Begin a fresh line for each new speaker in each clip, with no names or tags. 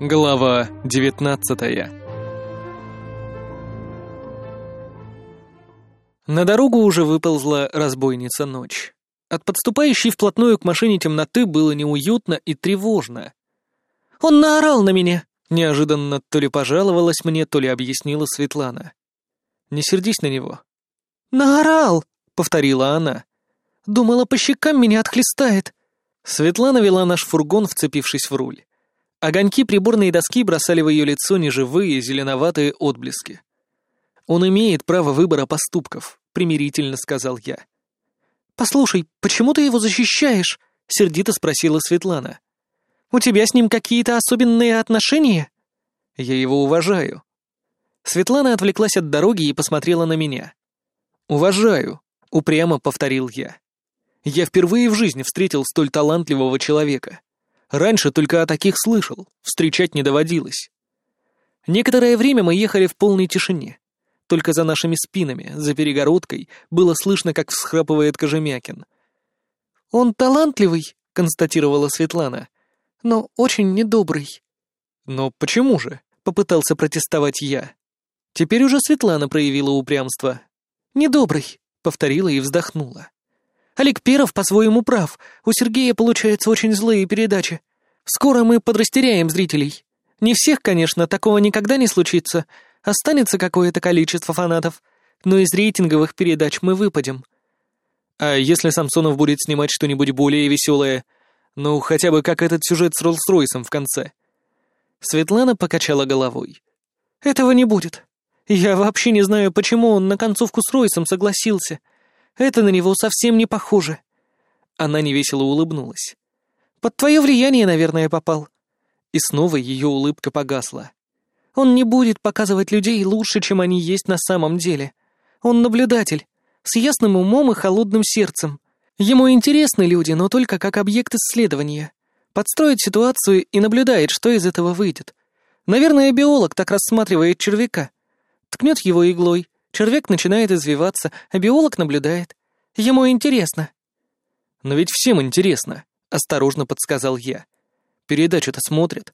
Глава 19 На дорогу уже выползла разбойница ночь. От подступающей вплотную к машине темноты было неуютно и тревожно. «Он наорал на меня!» — неожиданно то ли пожаловалась мне, то ли объяснила Светлана. «Не сердись на него». «Наорал!» — повторила она. «Думала, по щекам меня отхлестает». Светлана вела наш фургон, вцепившись в руль. Огоньки приборной доски бросали в ее лицо неживые зеленоватые отблески. «Он имеет право выбора поступков», — примирительно сказал я. «Послушай, почему ты его защищаешь?» — сердито спросила Светлана. «У тебя с ним какие-то особенные отношения?» «Я его уважаю». Светлана отвлеклась от дороги и посмотрела на меня. «Уважаю», — упрямо повторил я. «Я впервые в жизни встретил столь талантливого человека. Раньше только о таких слышал, встречать не доводилось. Некоторое время мы ехали в полной тишине. Только за нашими спинами, за перегородкой, было слышно, как всхрапывает Кожемякин. «Он талантливый», — констатировала Светлана, — «но очень недобрый». «Но почему же?» — попытался протестовать я. Теперь уже Светлана проявила упрямство. «Недобрый», — повторила и вздохнула. Олег Перов по-своему прав. У Сергея получаются очень злые передачи. Скоро мы подрастеряем зрителей. Не всех, конечно, такого никогда не случится. Останется какое-то количество фанатов. Но из рейтинговых передач мы выпадем. А если Самсонов будет снимать что-нибудь более веселое? Ну, хотя бы как этот сюжет с Роллс-Ройсом в конце. Светлана покачала головой. Этого не будет. Я вообще не знаю, почему он на концовку с Ройсом согласился. Это на него совсем не похоже». Она невесело улыбнулась. «Под твое влияние, наверное, попал». И снова ее улыбка погасла. «Он не будет показывать людей лучше, чем они есть на самом деле. Он наблюдатель, с ясным умом и холодным сердцем. Ему интересны люди, но только как объект исследования. Подстроит ситуацию и наблюдает, что из этого выйдет. Наверное, биолог так рассматривает червяка. Ткнет его иглой, Червяк начинает извиваться, а биолог наблюдает. Ему интересно. «Но ведь всем интересно», — осторожно подсказал я. «Передачу-то смотрят».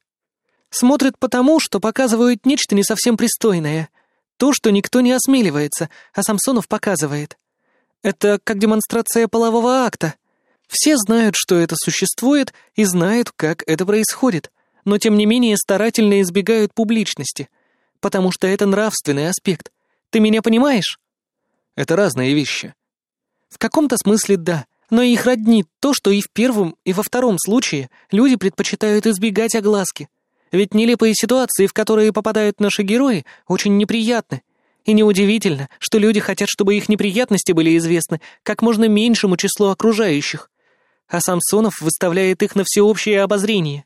«Смотрят потому, что показывают нечто не совсем пристойное. То, что никто не осмеливается, а Самсонов показывает. Это как демонстрация полового акта. Все знают, что это существует, и знают, как это происходит, но тем не менее старательно избегают публичности, потому что это нравственный аспект, ты меня понимаешь?» «Это разные вещи». «В каком-то смысле да, но их роднит то, что и в первом, и во втором случае люди предпочитают избегать огласки. Ведь нелепые ситуации, в которые попадают наши герои, очень неприятны. И неудивительно, что люди хотят, чтобы их неприятности были известны как можно меньшему числу окружающих. А Самсонов выставляет их на всеобщее обозрение.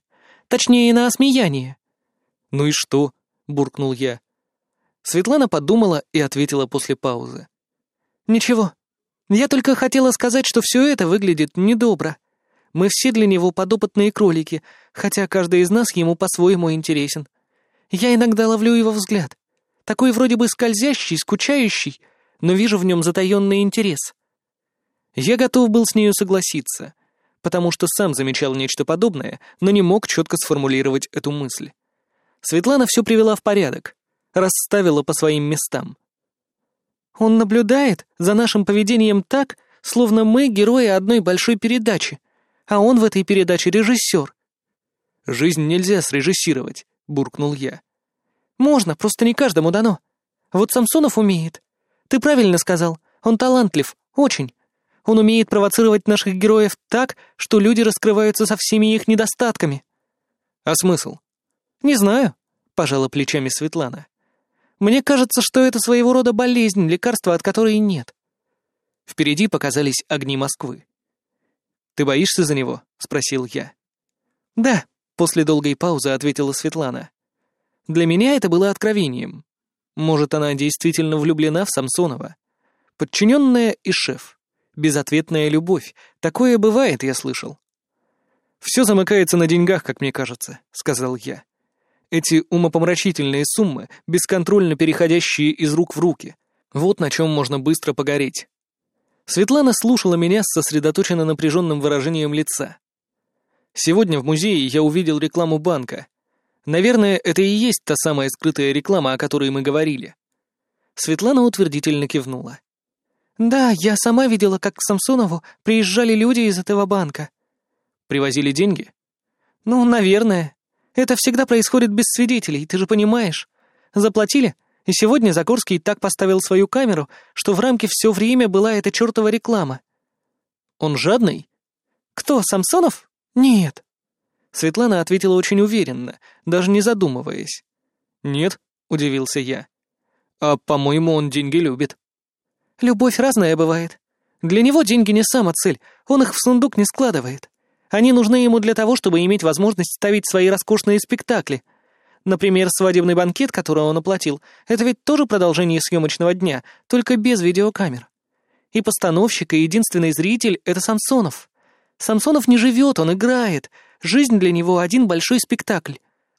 Точнее, на осмеяние. «Ну и что?» — буркнул я. Светлана подумала и ответила после паузы. «Ничего. Я только хотела сказать, что все это выглядит недобро. Мы все для него подопытные кролики, хотя каждый из нас ему по-своему интересен. Я иногда ловлю его взгляд. Такой вроде бы скользящий, скучающий, но вижу в нем затаенный интерес. Я готов был с нею согласиться, потому что сам замечал нечто подобное, но не мог четко сформулировать эту мысль. Светлана все привела в порядок расставила по своим местам. Он наблюдает за нашим поведением так, словно мы герои одной большой передачи, а он в этой передаче режиссер. «Жизнь нельзя срежиссировать», — буркнул я. «Можно, просто не каждому дано. Вот Самсонов умеет. Ты правильно сказал, он талантлив, очень. Он умеет провоцировать наших героев так, что люди раскрываются со всеми их недостатками». «А смысл?» «Не знаю», — пожала плечами Светлана. Мне кажется, что это своего рода болезнь, лекарства от которой нет. Впереди показались огни Москвы. «Ты боишься за него?» — спросил я. «Да», — после долгой паузы ответила Светлана. «Для меня это было откровением. Может, она действительно влюблена в Самсонова. Подчиненная и шеф. Безответная любовь. Такое бывает, я слышал». «Все замыкается на деньгах, как мне кажется», — сказал я. Эти умопомрачительные суммы, бесконтрольно переходящие из рук в руки. Вот на чем можно быстро погореть. Светлана слушала меня с сосредоточенно напряженным выражением лица. Сегодня в музее я увидел рекламу банка. Наверное, это и есть та самая скрытая реклама, о которой мы говорили. Светлана утвердительно кивнула. «Да, я сама видела, как к Самсонову приезжали люди из этого банка». «Привозили деньги?» «Ну, наверное. Это всегда происходит без свидетелей, ты же понимаешь. Заплатили, и сегодня Загорский так поставил свою камеру, что в рамке все время была эта чертова реклама». «Он жадный?» «Кто, Самсонов? Нет». Светлана ответила очень уверенно, даже не задумываясь. «Нет», — удивился я. «А, по-моему, он деньги любит». «Любовь разная бывает. Для него деньги не сама цель, он их в сундук не складывает. Они нужны ему для того, чтобы иметь возможность ставить свои роскошные спектакли. Например, свадебный банкет, который он оплатил, это ведь тоже продолжение съемочного дня, только без видеокамер. И постановщик, и единственный зритель — это Самсонов. Самсонов не живет, он играет. Жизнь для него один большой спектакль.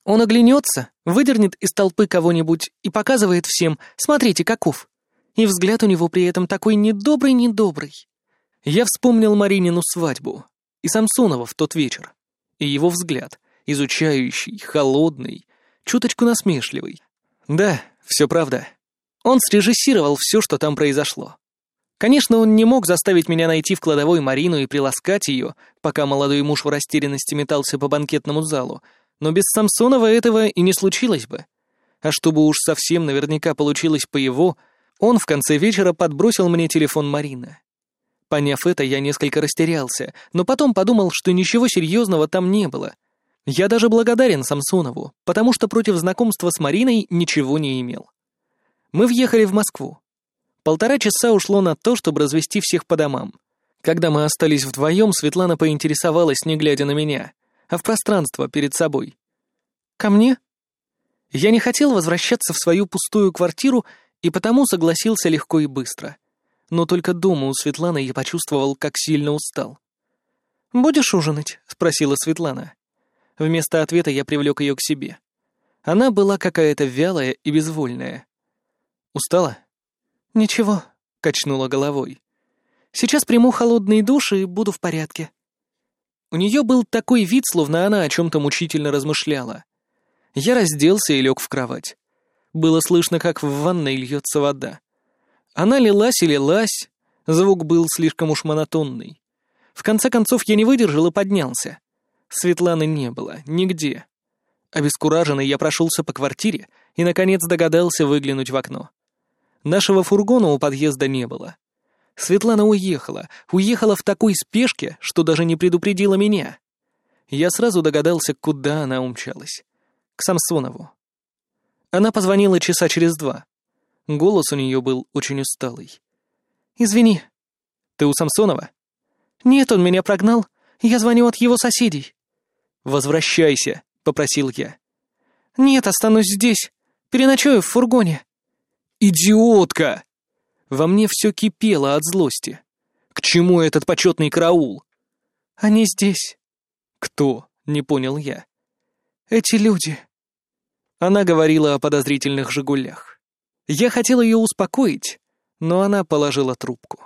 Он оглянется, выдернет из толпы кого-нибудь и показывает всем «смотрите, каков». И взгляд у него при этом такой недобрый-недобрый. Я вспомнил Маринину свадьбу и Самсонова в тот вечер. И его взгляд, изучающий, холодный, чуточку насмешливый. Да, все правда. Он срежиссировал все, что там произошло. Конечно, он не мог заставить меня найти в кладовой Марину и приласкать ее, пока молодой муж в растерянности метался по банкетному залу, но без Самсонова этого и не случилось бы. А чтобы уж совсем наверняка получилось по его, он в конце вечера подбросил мне телефон Марины. Поняв это, я несколько растерялся, но потом подумал, что ничего серьезного там не было. Я даже благодарен Самсонову, потому что против знакомства с Мариной ничего не имел. Мы въехали в Москву. Полтора часа ушло на то, чтобы развести всех по домам. Когда мы остались вдвоем, Светлана поинтересовалась, не глядя на меня, а в пространство перед собой. «Ко мне?» Я не хотел возвращаться в свою пустую квартиру и потому согласился легко и быстро. Но только дома у Светланы я почувствовал, как сильно устал. «Будешь ужинать?» — спросила Светлана. Вместо ответа я привлек ее к себе. Она была какая-то вялая и безвольная. «Устала?» «Ничего», — качнула головой. «Сейчас приму холодный душ и буду в порядке». У нее был такой вид, словно она о чем-то мучительно размышляла. Я разделся и лег в кровать. Было слышно, как в ванной льется вода. Она лилась и лилась, звук был слишком уж монотонный. В конце концов я не выдержал и поднялся. Светланы не было, нигде. Обескураженный я прошелся по квартире и, наконец, догадался выглянуть в окно. Нашего фургона у подъезда не было. Светлана уехала, уехала в такой спешке, что даже не предупредила меня. Я сразу догадался, куда она умчалась. К Самсонову. Она позвонила часа через два. Голос у нее был очень усталый. «Извини». «Ты у Самсонова?» «Нет, он меня прогнал. Я звоню от его соседей». «Возвращайся», — попросил я. «Нет, останусь здесь. Переночую в фургоне». «Идиотка!» Во мне все кипело от злости. «К чему этот почетный караул?» «Они здесь». «Кто?» — не понял я. «Эти люди». Она говорила о подозрительных «Жигулях». Я хотел ее успокоить, но она положила трубку.